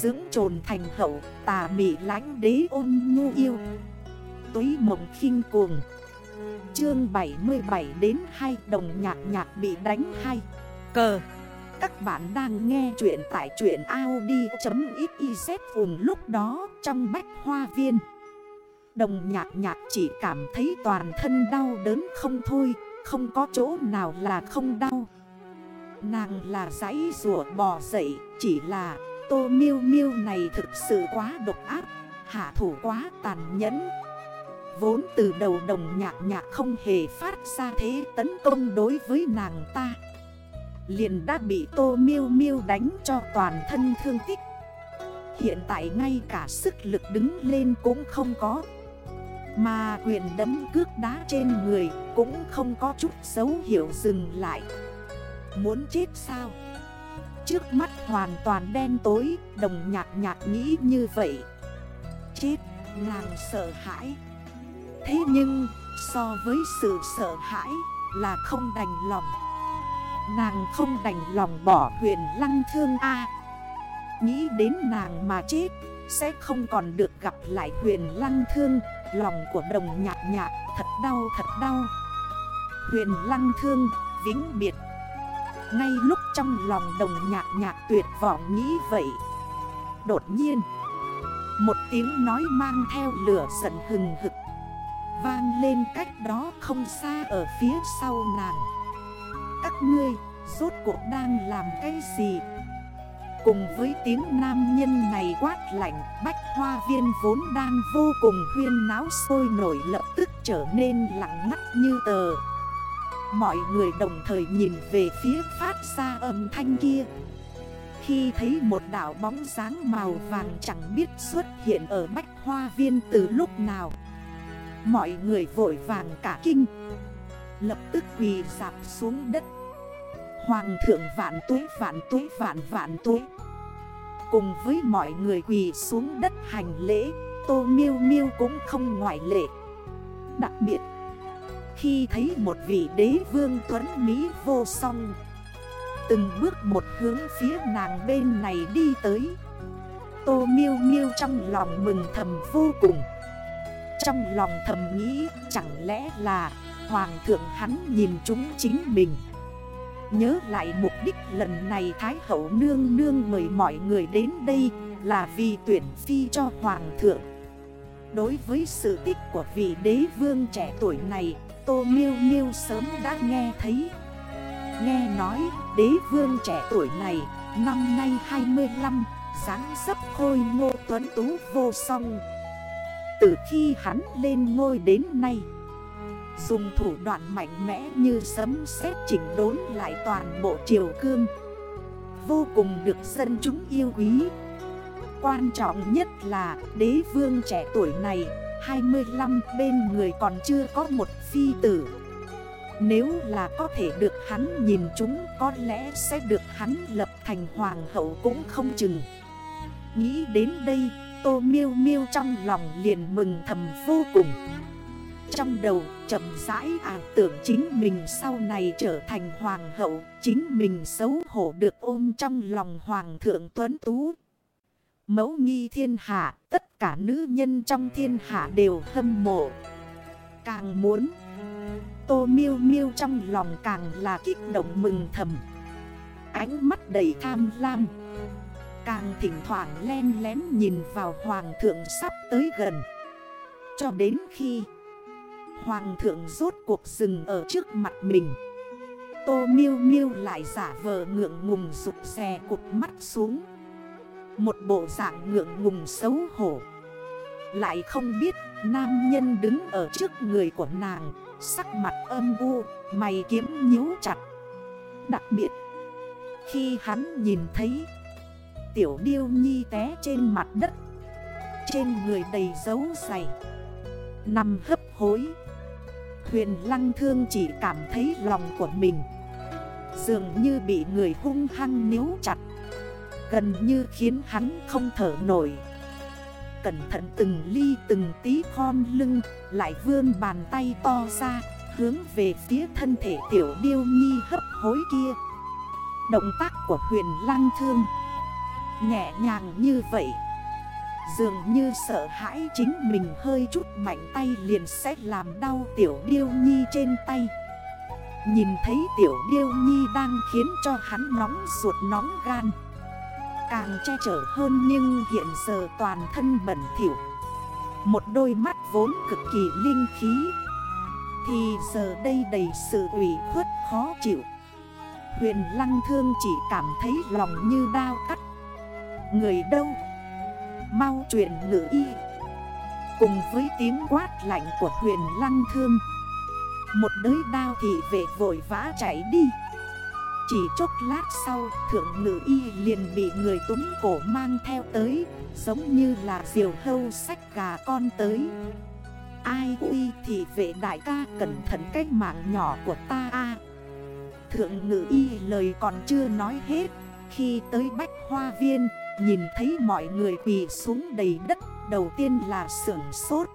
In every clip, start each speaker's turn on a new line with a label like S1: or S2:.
S1: Dưỡng trồn thành hậu, tà mị lánh đế ôn nhu yêu. Túy mộng khinh cuồng. Chương 77 đến 2 đồng nhạc nhạc bị đánh hay Cờ. Các bạn đang nghe chuyện tại chuyện Audi.xyz vùng lúc đó trong bách hoa viên. Đồng nhạc nhạc chỉ cảm thấy toàn thân đau đớn không thôi, Không có chỗ nào là không đau. Nàng là giấy rùa bò dậy, Chỉ là tô miêu miêu này thực sự quá độc ác, Hạ thủ quá tàn nhẫn. Vốn từ đầu đồng nhạc nhạc không hề phát ra thế tấn công đối với nàng ta. Liền đã bị tô miêu miêu đánh cho toàn thân thương tích. Hiện tại ngay cả sức lực đứng lên cũng không có. Mà quyền đấm cước đá trên người cũng không có chút dấu hiệu dừng lại. Muốn chết sao? Trước mắt hoàn toàn đen tối, Đồng nhạc nhạc nghĩ như vậy. Chết nàng sợ hãi. Thế nhưng, so với sự sợ hãi là không đành lòng. Nàng không đành lòng bỏ huyền lăng thương A. Nghĩ đến nàng mà chết, Sẽ không còn được gặp lại huyền lăng thương. Lòng của đồng nhạc nhạc thật đau thật đau. Huyền lăng thương, vĩnh biệt. Ngay lúc trong lòng đồng nhạc nhạc tuyệt vọng nghĩ vậy. Đột nhiên, Một tiếng nói mang theo lửa giận hừng hực, Vang lên cách đó không xa ở phía sau nàng. Các ngươi, rốt cuộc đang làm cái gì? Cùng với tiếng nam nhân này quát lạnh, Bách hoa viên vốn đang vô cùng huyên náo sôi nổi lập tức trở nên lặng ngắt như tờ. Mọi người đồng thời nhìn về phía phát ra âm thanh kia. Khi thấy một đảo bóng dáng màu vàng chẳng biết xuất hiện ở bách hoa viên từ lúc nào. Mọi người vội vàng cả kinh. Lập tức quỳ dạp xuống đất. Hoàng thượng vạn tuế vạn tuế, vạn vạn tuế. Cùng với mọi người quỳ xuống đất hành lễ, Tô miêu miêu cũng không ngoại lệ. Đặc biệt khi thấy một vị đế vương tuấn Mỹ vô song, Từng bước một hướng phía nàng bên này đi tới. Tô miêu miêu trong lòng mừng thầm vô cùng. Trong lòng thầm nghĩ, chẳng lẽ là Hoàng thượng hắn nhìn chúng chính mình? Nhớ lại mục đích lần này Thái Hậu Nương Nương mời mọi người đến đây Là vì tuyển phi cho Hoàng thượng. Đối với sự tích của vị đế vương trẻ tuổi này Tô Miêu Miêu sớm đã nghe thấy. Nghe nói, đế vương trẻ tuổi này, Năm nay 25 dáng dấp khôi ngô tuấn tú vô song. Từ khi hắn lên ngôi đến nay, Dùng thủ đoạn mạnh mẽ như sấm sét chỉnh đốn lại toàn bộ triều cương, Vô cùng được dân chúng yêu quý. Quan trọng nhất là đế vương trẻ tuổi này 25 bên người còn chưa có một phi tử. Nếu là có thể được hắn nhìn chúng, Có lẽ sẽ được hắn lập thành hoàng hậu cũng không chừng. Nghĩ đến đây, Tô miêu miêu trong lòng liền mừng thầm vô cùng. Trong đầu chậm rãi ảo tưởng chính mình sau này trở thành hoàng hậu, Chính mình xấu hổ được ôm trong lòng hoàng thượng tuấn tú. Mẫu nghi thiên hạ, Tất cả nữ nhân trong thiên hạ đều hâm mộ. Càng muốn, Tô miêu miêu trong lòng càng là kích động mừng thầm. Ánh mắt đầy tham lam, Càng thỉnh thoảng len lén nhìn vào hoàng thượng sắp tới gần. Cho đến khi Hoàng thượng rốt cuộc dừng ở trước mặt mình, Tô miêu miêu lại giả vờ ngượng ngùng rụt xe cụt mắt xuống. Một bộ dạng ngượng ngùng xấu hổ. Lại không biết nam nhân đứng ở trước người của nàng Sắc mặt âm u, mày kiếm nhíu chặt. Đặc biệt Khi hắn nhìn thấy Tiểu điêu nhi té trên mặt đất Trên người đầy dấu dày Nằm hấp hối Huyền lăng thương chỉ cảm thấy lòng của mình Dường như bị người hung hăng níu chặt Gần như khiến hắn không thở nổi. Cẩn thận từng ly từng tí khom lưng, Lại vươn bàn tay to ra, Hướng về phía thân thể tiểu điêu nhi hấp hối kia. Động tác của huyền lăng thương Nhẹ nhàng như vậy, Dường như sợ hãi chính mình hơi chút mạnh tay liền sẽ làm đau tiểu điêu nhi trên tay. Nhìn thấy tiểu điêu nhi đang khiến cho hắn nóng ruột nóng gan Càng che chở hơn nhưng hiện giờ toàn thân bẩn thỉu. Một đôi mắt vốn cực kỳ linh khí. Thì giờ đây đầy sự ủy khuất khó chịu. Huyền lăng thương chỉ cảm thấy lòng như đau cắt Người đâu? Mau chuyện ngữ y. Cùng với tiếng quát lạnh của huyền lăng thương, Một đới đao thị vệ vội vã chạy đi. Chỉ chốc lát sau, Thượng ngữ y liền bị người túm cổ mang theo tới, Giống như là diều hâu sách gà con tới. Ai uy thì vệ đại ca, cẩn thận cái mạng nhỏ của ta a. Thượng ngữ y lời còn chưa nói hết, Khi tới bách hoa viên, Nhìn thấy mọi người quỳ xuống đầy đất, Đầu tiên là sưởng sốt.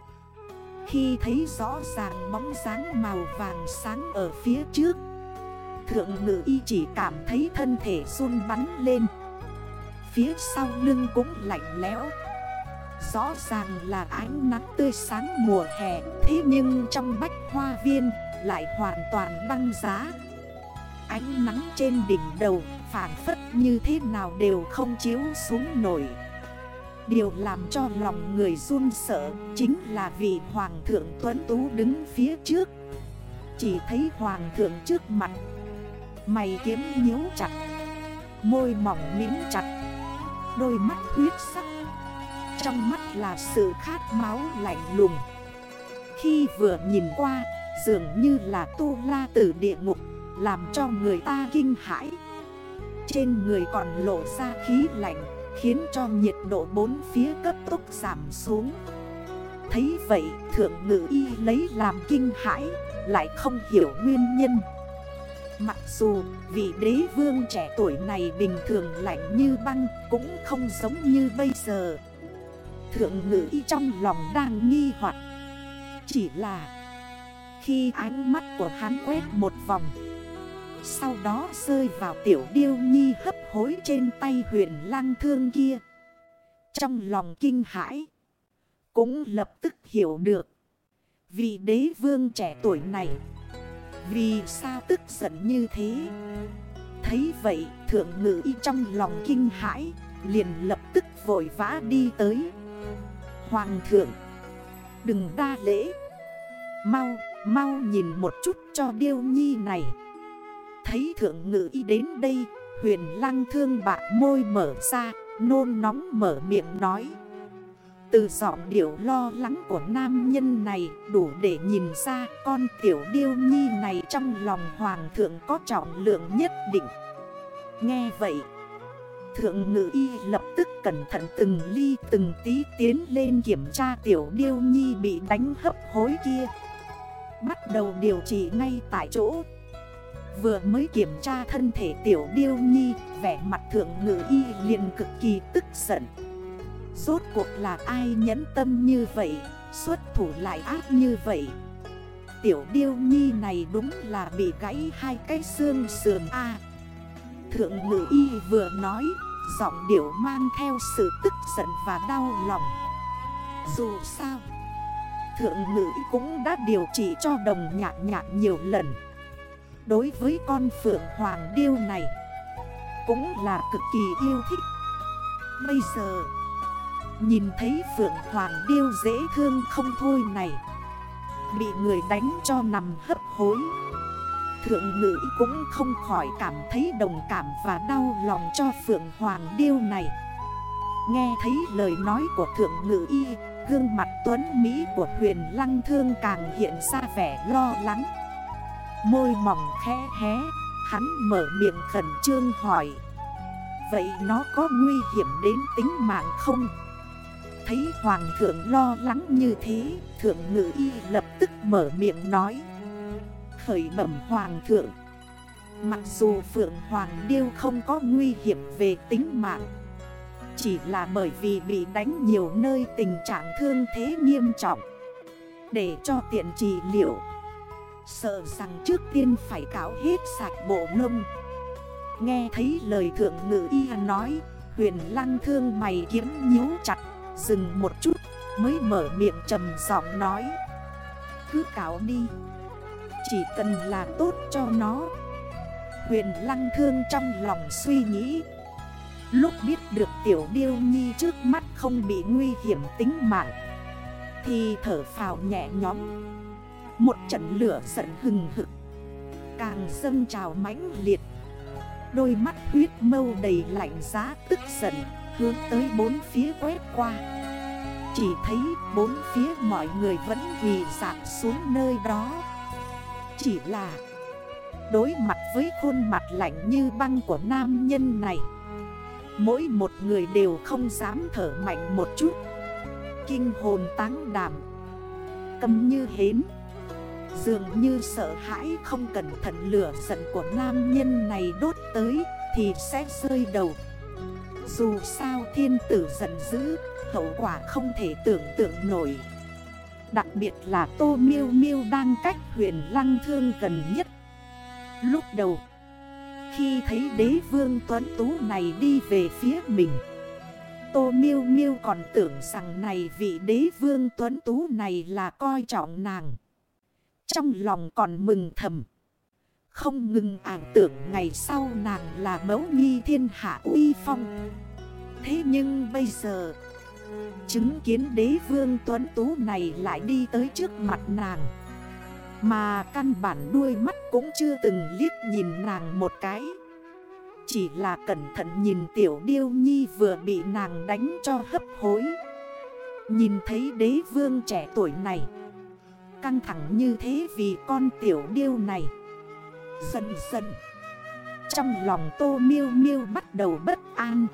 S1: Khi thấy rõ ràng bóng dáng màu vàng sáng ở phía trước Thượng ngự y chỉ cảm thấy thân thể run bắn lên. Phía sau lưng cũng lạnh lẽo. Rõ ràng là ánh nắng tươi sáng mùa hè, Thế nhưng trong bách hoa viên lại hoàn toàn băng giá. Ánh nắng trên đỉnh đầu phản phất như thế nào đều không chiếu xuống nổi. Điều làm cho lòng người run sợ Chính là vì Hoàng thượng Tuấn Tú đứng phía trước. Chỉ thấy Hoàng thượng trước mặt Mày kiếm nhíu chặt, Môi mỏng mím chặt, Đôi mắt huyết sắc, Trong mắt là sự khát máu lạnh lùng. Khi vừa nhìn qua, Dường như là tu la tử địa ngục, Làm cho người ta kinh hãi. Trên người còn lộ ra khí lạnh, Khiến cho nhiệt độ bốn phía cấp tốc giảm xuống. Thấy vậy, thượng ngự y lấy làm kinh hãi, Lại không hiểu nguyên nhân. Mặc dù vị đế vương trẻ tuổi này bình thường lạnh như băng, Cũng không giống như bây giờ. Thượng ngữ y trong lòng đang nghi hoặc. Chỉ là Khi ánh mắt của hắn quét một vòng, sau đó rơi vào tiểu điêu nhi hấp hối trên tay huyền lang thương kia. Trong lòng kinh hãi, Cũng lập tức hiểu được Vì đế vương trẻ tuổi này vì sao tức giận như thế? Thấy vậy thượng ngự y trong lòng kinh hãi Liền lập tức vội vã đi tới. Hoàng thượng Đừng đa lễ. Mau, mau nhìn một chút cho điêu nhi này. Thấy thượng ngự y đến đây Huyền lăng thương bạc môi mở ra Nôn nóng mở miệng nói. Từ giọng điệu lo lắng của nam nhân này Đủ để nhìn ra con tiểu điêu nhi này Trong lòng hoàng thượng có trọng lượng nhất định. Nghe vậy, Thượng ngự y lập tức cẩn thận từng ly từng tí tiến lên kiểm tra tiểu điêu nhi bị đánh hấp hối kia. Bắt đầu điều trị ngay tại chỗ. Vừa mới kiểm tra thân thể tiểu điêu nhi, Vẻ mặt thượng ngự y liền cực kỳ tức giận. Rốt cuộc là ai nhẫn tâm như vậy, Xuất thủ lại ác như vậy? Tiểu điêu nhi này đúng là bị gãy hai cái xương sườn A. Thượng ngữ y vừa nói, Giọng điệu mang theo sự tức giận và đau lòng. Dù sao, Thượng ngữ cũng đã điều trị cho đồng nhạc nhạc nhiều lần. Đối với con Phượng Hoàng Điêu này, Cũng là cực kỳ yêu thích. Bây giờ Nhìn thấy Phượng Hoàng Điêu dễ thương không thôi này. Bị người đánh cho nằm hấp hối. Thượng ngữ cũng không khỏi cảm thấy đồng cảm và đau lòng cho Phượng Hoàng Điêu này. Nghe thấy lời nói của thượng ngữ y, Gương mặt tuấn Mỹ của huyền lăng thương càng hiện ra vẻ lo lắng. Môi mỏng khẽ hé, Hắn mở miệng khẩn trương hỏi. Vậy nó có nguy hiểm đến tính mạng không? Thấy hoàng thượng lo lắng như thế, Thượng ngự y lập tức mở miệng nói. Khởi bẩm hoàng thượng, Mặc dù Phượng Hoàng Điêu không có nguy hiểm về tính mạng, Chỉ là bởi vì bị đánh nhiều nơi tình trạng thương thế nghiêm trọng, Để cho tiện trị liệu. Sợ rằng trước tiên phải cáo hết sạch bộ lông. Nghe thấy lời thượng ngữ y nói, Huyền lăng thương mày kiếm nhíu chặt. Dừng một chút, mới mở miệng trầm giọng nói. Cứ cáo đi, Chỉ cần là tốt cho nó. Huyền lăng thương trong lòng suy nghĩ, Lúc biết được tiểu điêu nhi trước mắt không bị nguy hiểm tính mạng, Thì thở phào nhẹ nhõm. Một trận lửa giận hừng hực, Càng dâng trào mãnh liệt. Đôi mắt huyết mâu đầy lạnh giá, tức giận. Hướng tới bốn phía quét qua. Chỉ thấy bốn phía mọi người vẫn quỳ dạp xuống nơi đó. Chỉ là Đối mặt với khuôn mặt lạnh như băng của nam nhân này, Mỗi một người đều không dám thở mạnh một chút. Kinh hồn táng đảm Cầm như hến, Dường như sợ hãi không cẩn thận lửa giận của nam nhân này đốt tới Thì sẽ rơi đầu. Dù sao thiên tử giận dữ, Hậu quả không thể tưởng tượng nổi. Đặc biệt là Tô Miêu Miêu đang cách huyền lăng thương gần nhất. Lúc đầu, Khi thấy đế vương tuấn tú này đi về phía mình, Tô Miêu Miêu còn tưởng rằng này vị đế vương tuấn tú này là coi trọng nàng. Trong lòng còn mừng thầm. Không ngừng ảo tưởng ngày sau nàng là mẫu nhi thiên hạ uy phong. Thế nhưng bây giờ, Chứng kiến đế vương tuấn tú này lại đi tới trước mặt nàng. Mà căn bản đuôi mắt cũng chưa từng liếc nhìn nàng một cái. Chỉ là cẩn thận nhìn tiểu điêu nhi vừa bị nàng đánh cho hấp hối. Nhìn thấy đế vương trẻ tuổi này, Căng thẳng như thế vì con tiểu điêu này. Dần dần Trong lòng tô miêu miêu bắt đầu bất an.